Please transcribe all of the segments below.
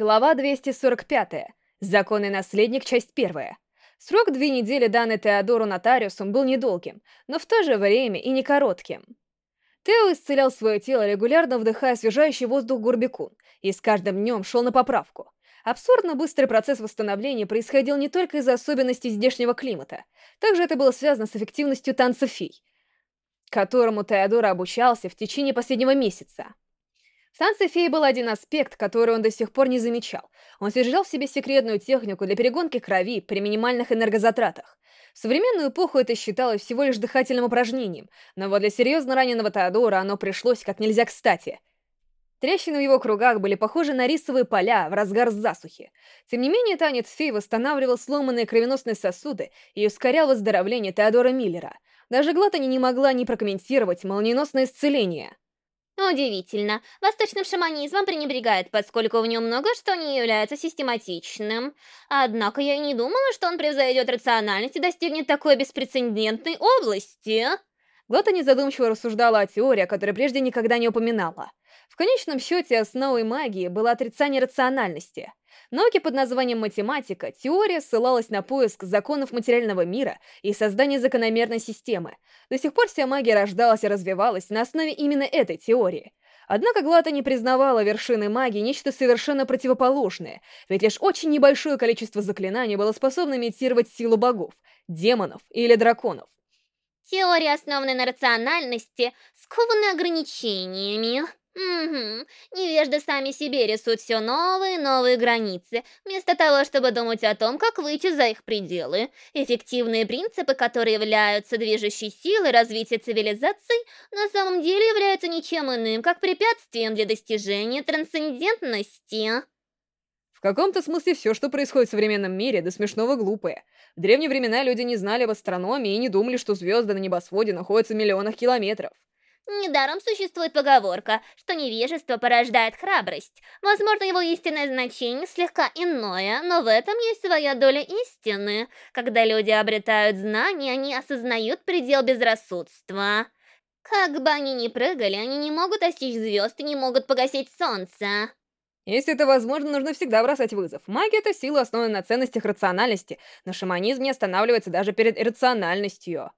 Глава 245. Законный наследник, часть первая. Срок две недели, данный Теодору нотариусом, был недолгим, но в то же время и не коротким. Тео исцелял свое тело, регулярно вдыхая освежающий воздух Гурбикун, и с каждым днем шел на поправку. Абсурдно быстрый процесс восстановления происходил не только из-за особенностей здешнего климата, также это было связано с эффективностью танца фей, которому Теодор обучался в течение последнего месяца. В танце феи был один аспект, который он до сих пор не замечал. Он содержал в себе секретную технику для перегонки крови при минимальных энергозатратах. В современную эпоху это считалось всего лишь дыхательным упражнением, но вот для серьезно раненого Теодора оно пришлось как нельзя кстати. Трещины в его кругах были похожи на рисовые поля в разгар засухи. Тем не менее, танец фей восстанавливал сломанные кровеносные сосуды и ускорял выздоровление Теодора Миллера. Даже Глатани не могла не прокомментировать молниеносное исцеление. Удивительно. Восточным шаманизмом пренебрегает, поскольку в нем много что не является систематичным. Однако я и не думала, что он превзойдет рациональность и достигнет такой беспрецедентной области. Глота незадумчиво рассуждала о теории, о которой прежде никогда не упоминала. В конечном счете, основой магии было отрицание рациональности. Науки под названием математика, теория ссылалась на поиск законов материального мира и создание закономерной системы. До сих пор вся магия рождалась и развивалась на основе именно этой теории. Однако Глата не признавала вершины магии нечто совершенно противоположное, ведь лишь очень небольшое количество заклинаний было способно имитировать силу богов, демонов или драконов. Теория, основанная на рациональности, скована ограничениями. Угу. Невежды сами себе рисуют все новые и новые границы, вместо того, чтобы думать о том, как выйти за их пределы. Эффективные принципы, которые являются движущей силой развития цивилизаций, на самом деле являются ничем иным, как препятствием для достижения трансцендентности. В каком-то смысле все, что происходит в современном мире, до смешного глупое. В древние времена люди не знали об астрономии и не думали, что звезды на небосводе находятся в миллионах километров. Недаром существует поговорка, что невежество порождает храбрость. Возможно, его истинное значение слегка иное, но в этом есть своя доля истины. Когда люди обретают знания, они осознают предел безрассудства. Как бы они ни прыгали, они не могут достичь звезд и не могут погасить солнце. Если это возможно, нужно всегда бросать вызов. Магия — это сила, основанная на ценностях рациональности, но шаманизм не останавливается даже перед иррациональностью.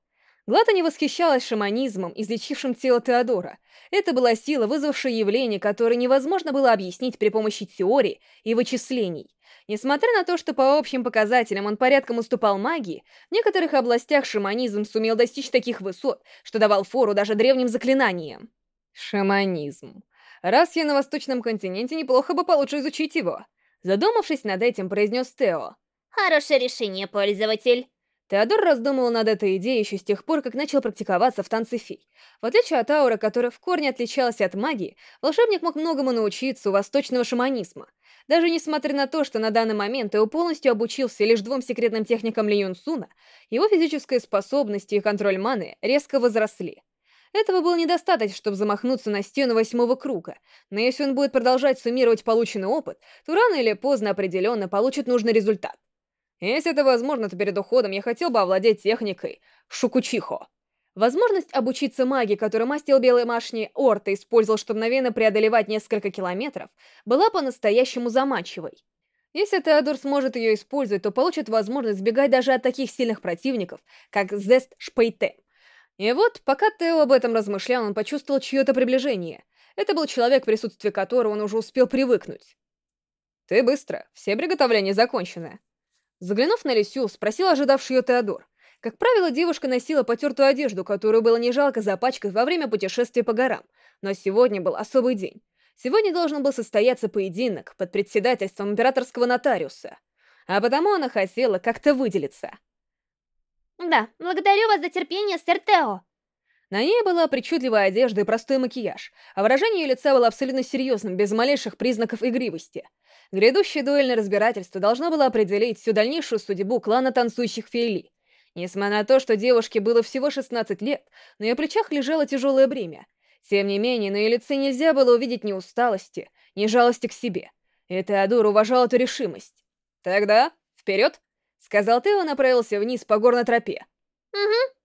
Глата не восхищалась шаманизмом, излечившим тело Теодора. Это была сила, вызвавшая явление, которое невозможно было объяснить при помощи теории и вычислений. Несмотря на то, что по общим показателям он порядком уступал магии, в некоторых областях шаманизм сумел достичь таких высот, что давал фору даже древним заклинаниям. Шаманизм. Раз я на восточном континенте, неплохо бы получше изучить его. Задумавшись над этим, произнес Тео. Хорошее решение, пользователь. Теодор раздумывал над этой идеей еще с тех пор, как начал практиковаться в танце фей. В отличие от аура, которая в корне отличалась от магии, волшебник мог многому научиться у восточного шаманизма. Даже несмотря на то, что на данный момент Тео полностью обучился лишь двум секретным техникам Ли Юн Суна, его физические способности и контроль маны резко возросли. Этого было недостаточно, чтобы замахнуться на стену восьмого круга, но если он будет продолжать суммировать полученный опыт, то рано или поздно определенно получит нужный результат. Если это возможно, то перед уходом я хотел бы овладеть техникой Шукучихо. Возможность обучиться магии, которую мастер Белой Машни Орта использовал, чтобы мгновенно преодолевать несколько километров, была по-настоящему заманчивой. Если Теодор сможет ее использовать, то получит возможность сбегать даже от таких сильных противников, как Зест Шпейте. И вот, пока Тео об этом размышлял, он почувствовал чье-то приближение. Это был человек, в присутствии которого он уже успел привыкнуть. «Ты быстро, все приготовления закончены», Заглянув на Лисю, спросил ожидавший ее Теодор. Как правило, девушка носила потертую одежду, которую было не жалко запачкать во время путешествия по горам. Но сегодня был особый день. Сегодня должен был состояться поединок под председательством императорского нотариуса. А потому она хотела как-то выделиться. «Да, благодарю вас за терпение, сэр Тео», на ней была причудливая одежда и простой макияж, а выражение ее лица было абсолютно серьезным, без малейших признаков игривости. Грядущее дуэльное разбирательство должно было определить всю дальнейшую судьбу клана танцующих фейли. Несмотря на то, что девушке было всего 16 лет, на ее плечах лежало тяжелое бремя. Тем не менее, на ее лице нельзя было увидеть ни усталости, ни жалости к себе. И Теодор уважал эту решимость. «Тогда, вперед!» — сказал Тео, направился вниз по горной тропе. «Угу».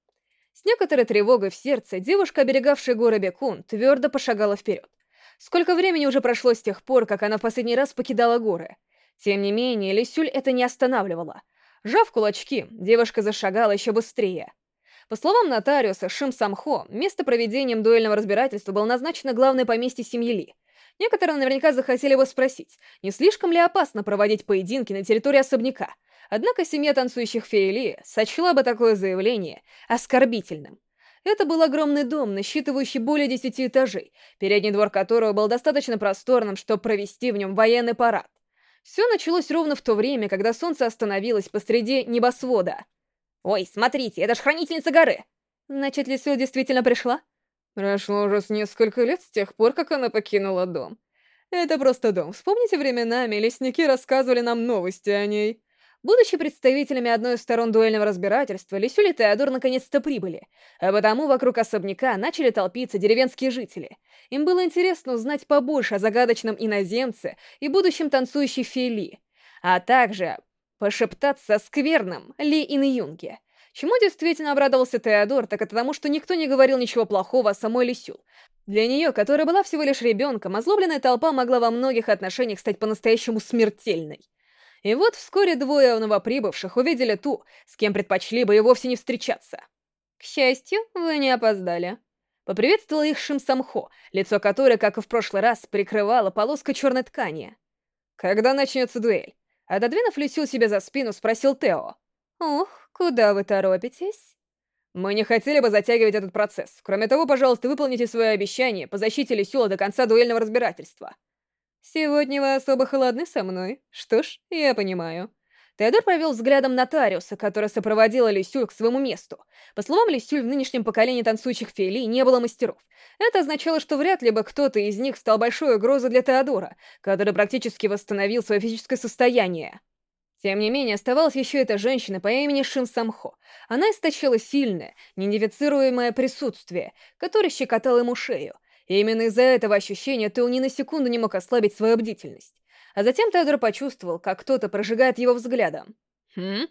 С некоторой тревогой в сердце девушка, оберегавшая горы Бекун, твердо пошагала вперед. Сколько времени уже прошло с тех пор, как она в последний раз покидала горы. Тем не менее, Лисюль это не останавливало. Жав кулачки, девушка зашагала еще быстрее. По словам нотариуса Шим Самхо, место проведения дуэльного разбирательства было назначено главное поместье семьи Ли. Некоторые наверняка захотели бы спросить, не слишком ли опасно проводить поединки на территории особняка. Однако семья танцующих фей Ли сочла бы такое заявление оскорбительным. Это был огромный дом, насчитывающий более десяти этажей, передний двор которого был достаточно просторным, чтобы провести в нем военный парад. Все началось ровно в то время, когда солнце остановилось посреди небосвода. «Ой, смотрите, это ж хранительница горы!» Значит, Лисю действительно пришла? Прошло уже несколько лет с тех пор, как она покинула дом. Это просто дом. Вспомните временами, лесники рассказывали нам новости о ней. Будучи представителями одной из сторон дуэльного разбирательства, Лисюль и Теодор наконец-то прибыли, а потому вокруг особняка начали толпиться деревенские жители. Им было интересно узнать побольше о загадочном иноземце и будущем танцующей феи а также пошептаться о скверном Ли Ин Чему действительно обрадовался Теодор, так это тому, что никто не говорил ничего плохого о самой Лисюл. Для нее, которая была всего лишь ребенком, озлобленная толпа могла во многих отношениях стать по-настоящему смертельной. И вот вскоре двое новоприбывших увидели ту, с кем предпочли бы и вовсе не встречаться. «К счастью, вы не опоздали». Поприветствовал их Шим Самхо, лицо которой, как и в прошлый раз, прикрывала полоска черной ткани. «Когда начнется дуэль?» Отодвинув Люсю себе за спину, спросил Тео. «Ух, куда вы торопитесь?» «Мы не хотели бы затягивать этот процесс. Кроме того, пожалуйста, выполните свое обещание по защите Люсюла до конца дуэльного разбирательства». «Сегодня вы особо холодны со мной. Что ж, я понимаю». Теодор провел взглядом нотариуса, который сопроводила Лисюль к своему месту. По словам Лисюль, в нынешнем поколении танцующих фейлей не было мастеров. Это означало, что вряд ли бы кто-то из них стал большой угрозой для Теодора, который практически восстановил свое физическое состояние. Тем не менее, оставалась еще эта женщина по имени Шин Самхо. Она источала сильное, неидентифицируемое присутствие, которое щекотало ему шею, и именно из-за этого ощущения Тео ни на секунду не мог ослабить свою бдительность. А затем Теодор почувствовал, как кто-то прожигает его взглядом. «Хм?»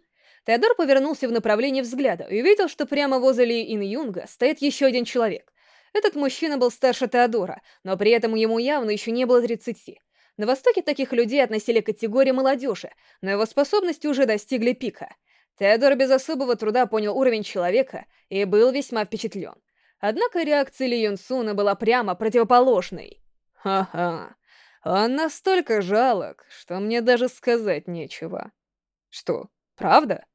Теодор повернулся в направлении взгляда и увидел, что прямо возле Ин Юнга стоит еще один человек. Этот мужчина был старше Теодора, но при этом ему явно еще не было 30. На Востоке таких людей относили к категории молодежи, но его способности уже достигли пика. Теодор без особого труда понял уровень человека и был весьма впечатлен. Однако реакция Ли Юнсуна была прямо противоположной. Ха-ха. Он настолько жалок, что мне даже сказать нечего. Что, правда?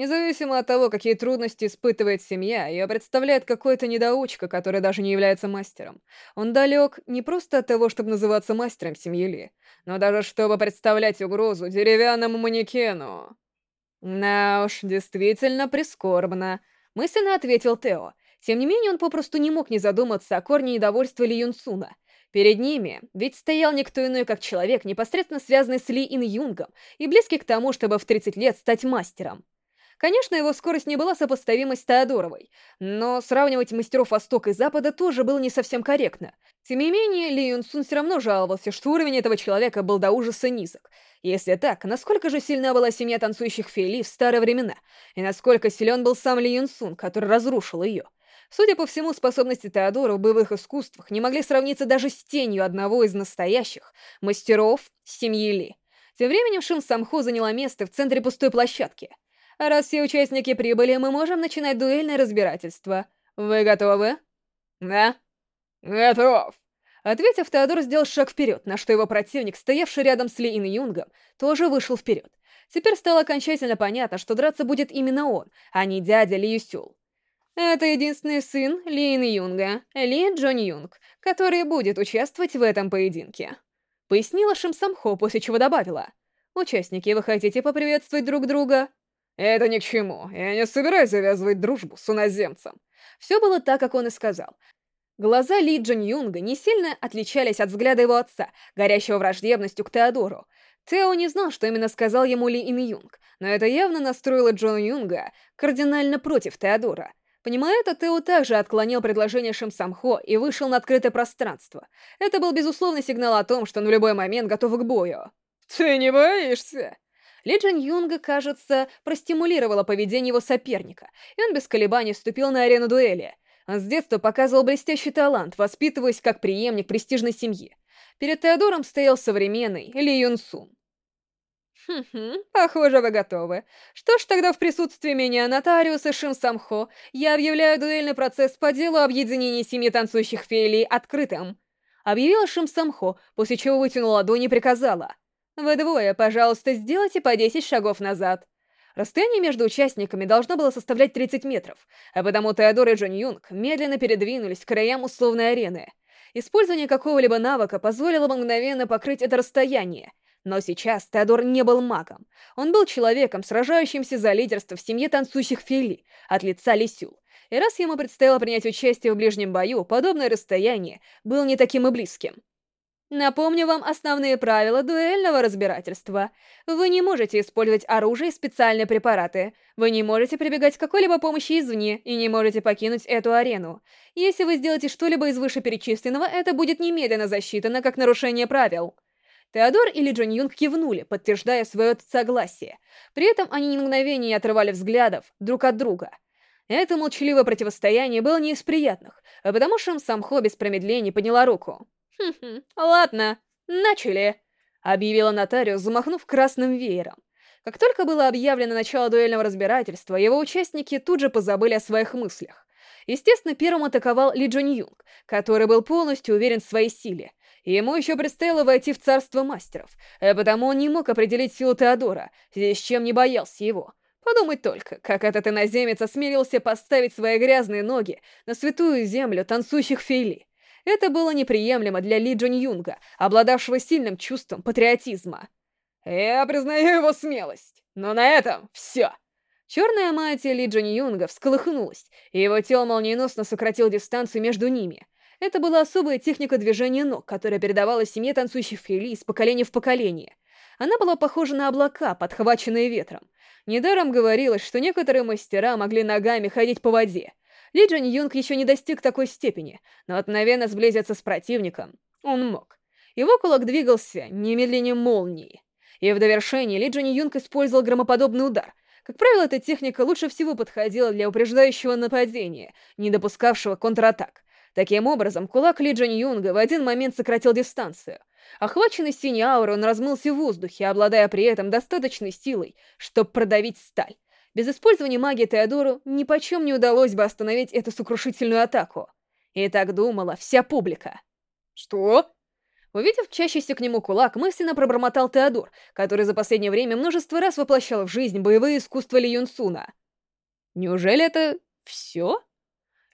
Независимо от того, какие трудности испытывает семья, ее представляет какой-то недоучка, который даже не является мастером. Он далек не просто от того, чтобы называться мастером семьи Ли, но даже чтобы представлять угрозу деревянному манекену. «На уж, действительно прискорбно», — мысленно ответил Тео, тем не менее, он попросту не мог не задуматься о корне недовольства Ли Юнсуна. Перед ними ведь стоял никто иной, как человек, непосредственно связанный с Ли Ин Юнгом и близкий к тому, чтобы в 30 лет стать мастером. Конечно, его скорость не была сопоставима с Теодоровой, но сравнивать мастеров Востока и Запада тоже было не совсем корректно. Тем не менее, Ли Юнсун все равно жаловался, что уровень этого человека был до ужаса низок. Если так, насколько же сильна была семья танцующих фейлей в старые времена, и насколько силен был сам Ли Юнсун, который разрушил ее. Судя по всему, способности Теодора в боевых искусствах не могли сравниться даже с тенью одного из настоящих мастеров семьи Ли. Тем временем Шин Самхо заняла место в центре пустой площадки. Раз все участники прибыли, мы можем начинать дуэльное разбирательство. Вы готовы? Да. Готов. Ответив, Теодор сделал шаг вперед, на что его противник, стоявший рядом с Ли Ин Юнгом, тоже вышел вперед. Теперь стало окончательно понятно, что драться будет именно он, а не дядя Ли Юсюл. Это единственный сын Лин Юнга, Ли Джон Юнг, который будет участвовать в этом поединке. Пояснила Шим Самхо, после чего добавила. Участники, вы хотите поприветствовать друг друга? Это ни к чему, я не собираюсь завязывать дружбу с иноземцем. Все было так, как он и сказал. Глаза Ли Джон Юнга не сильно отличались от взгляда его отца, горящего враждебностью к Теодору. Тео не знал, что именно сказал ему Ли Ин Юнг, но это явно настроило Джон Юнга кардинально против Теодора. Понимая это, Тео также отклонил предложение Шим Самхо и вышел на открытое пространство. Это был безусловный сигнал о том, что он в любой момент готов к бою. «Ты не боишься?» Ли Джин Юнга, кажется, простимулировала поведение его соперника, и он без колебаний вступил на арену дуэли. Он с детства показывал блестящий талант, воспитываясь как преемник престижной семьи. Перед Теодором стоял современный Ли Юн Сун. Хм-хм, похоже, вы готовы. Что ж, тогда в присутствии меня, нотариуса Шим Самхо, я объявляю дуэльный процесс по делу объединения семьи танцующих фейлей открытым. Объявила Шим Самхо, после чего вытянула ладонь и приказала. Вы двое, пожалуйста, сделайте по 10 шагов назад. Расстояние между участниками должно было составлять 30 метров, а потому Теодор и Джон Юнг медленно передвинулись к краям условной арены. Использование какого-либо навыка позволило мгновенно покрыть это расстояние, но сейчас Теодор не был магом. Он был человеком, сражающимся за лидерство в семье танцующих Фили от лица Лисюл. И раз ему предстояло принять участие в ближнем бою, подобное расстояние было не таким и близким. Напомню вам основные правила дуэльного разбирательства. Вы не можете использовать оружие и специальные препараты. Вы не можете прибегать к какой-либо помощи извне и не можете покинуть эту арену. Если вы сделаете что-либо из вышеперечисленного, это будет немедленно засчитано как нарушение правил. Теодор и Ли Джон Юнг кивнули, подтверждая свое согласие. При этом они ни мгновения не отрывали взглядов друг от друга. Это молчаливое противостояние было не из приятных, а потому Шам Самхо без промедления подняла руку. «Хм-хм, ладно, начали!» — объявила нотариус, замахнув красным веером. Как только было объявлено начало дуэльного разбирательства, его участники тут же позабыли о своих мыслях. Естественно, первым атаковал Ли Джон Юнг, который был полностью уверен в своей силе. Ему еще предстояло войти в царство мастеров, а потому он не мог определить силу Теодора, здесь чем не боялся его. Подумать только, как этот иноземец осмелился поставить свои грязные ноги на святую землю танцующих фейли. Это было неприемлемо для Ли Джон Юнга, обладавшего сильным чувством патриотизма. «Я признаю его смелость, но на этом все!» Черная мантия Ли Джон Юнга всколыхнулась, и его тело молниеносно сократило дистанцию между ними — это была особая техника движения ног, которая передавалась семье танцующих фейли из поколения в поколение. Она была похожа на облака, подхваченные ветром. Недаром говорилось, что некоторые мастера могли ногами ходить по воде. Ли Джан Юнг еще не достиг такой степени, но мгновенно сблизиться с противником он мог. Его кулак двигался немедленнее молнии. И в довершение Ли Джан Юнг использовал громоподобный удар. Как правило, эта техника лучше всего подходила для упреждающего нападения, не допускавшего контратак. Таким образом, кулак Ли Джон Юнга в один момент сократил дистанцию. Охваченный синей аурой, он размылся в воздухе, обладая при этом достаточной силой, чтобы продавить сталь. Без использования магии Теодору ни почем не удалось бы остановить эту сокрушительную атаку. И так думала вся публика. «Что?» Увидев чащийся к нему кулак, мысленно пробормотал Теодор, который за последнее время множество раз воплощал в жизнь боевые искусства Ли Юнсуна. «Неужели это... все?»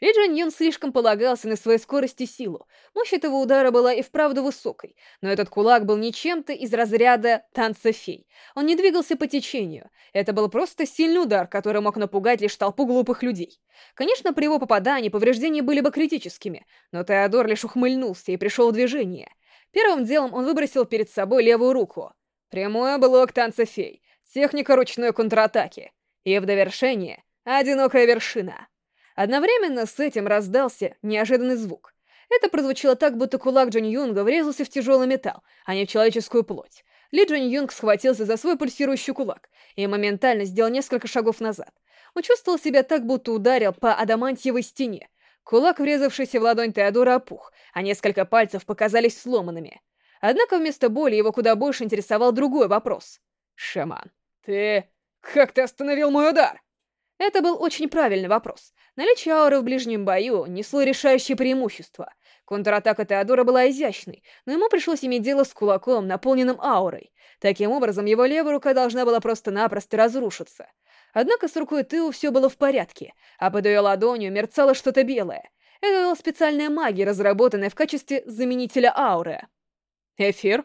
Ли Джан Юн слишком полагался на свою скорость и силу. Мощь этого удара была и вправду высокой, но этот кулак был не чем-то из разряда танца фей. Он не двигался по течению. Это был просто сильный удар, который мог напугать лишь толпу глупых людей. Конечно, при его попадании повреждения были бы критическими, но Теодор лишь ухмыльнулся и пришел в движение. Первым делом он выбросил перед собой левую руку. Прямой блок танца фей, техника ручной контратаки. И в довершение — одинокая вершина. Одновременно с этим раздался неожиданный звук. Это прозвучало так, будто кулак Джон Юнга врезался в тяжелый металл, а не в человеческую плоть. Ли Джон Юнг схватился за свой пульсирующий кулак и моментально сделал несколько шагов назад. Он чувствовал себя так, будто ударил по адамантиевой стене. Кулак, врезавшийся в ладонь Теодора, опух, а несколько пальцев показались сломанными. Однако вместо боли его куда больше интересовал другой вопрос. «Шаман, ты... как ты остановил мой удар?» Это был очень правильный вопрос. Наличие ауры в ближнем бою несло решающее преимущество. Контратака Теодора была изящной, но ему пришлось иметь дело с кулаком, наполненным аурой. Таким образом, его левая рука должна была просто-напросто разрушиться. Однако с рукой Тео все было в порядке, а под ее ладонью мерцало что-то белое. Это была специальная магия, разработанная в качестве заменителя ауры. Эфир?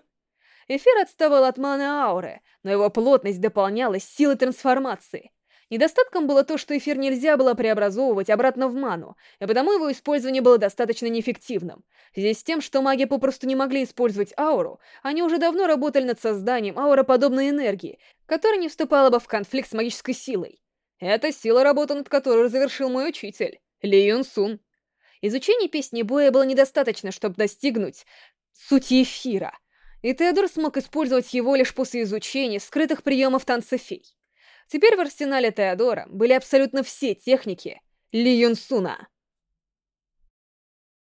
Эфир отставал от маны ауры, но его плотность дополнялась силой трансформации — Недостатком было то, что эфир нельзя было преобразовывать обратно в ману, и потому его использование было достаточно неэффективным. Здесь тем, что маги попросту не могли использовать ауру, они уже давно работали над созданием ауроподобной энергии, которая не вступала бы в конфликт с магической силой. Это сила, работы над которой завершил мой учитель, Ли Юн Сун. Изучение песни боя было недостаточно, чтобы достигнуть сути эфира, и Теодор смог использовать его лишь после изучения скрытых приемов танца фей. Теперь в арсенале Теодора были абсолютно все техники Ли Юн Суна.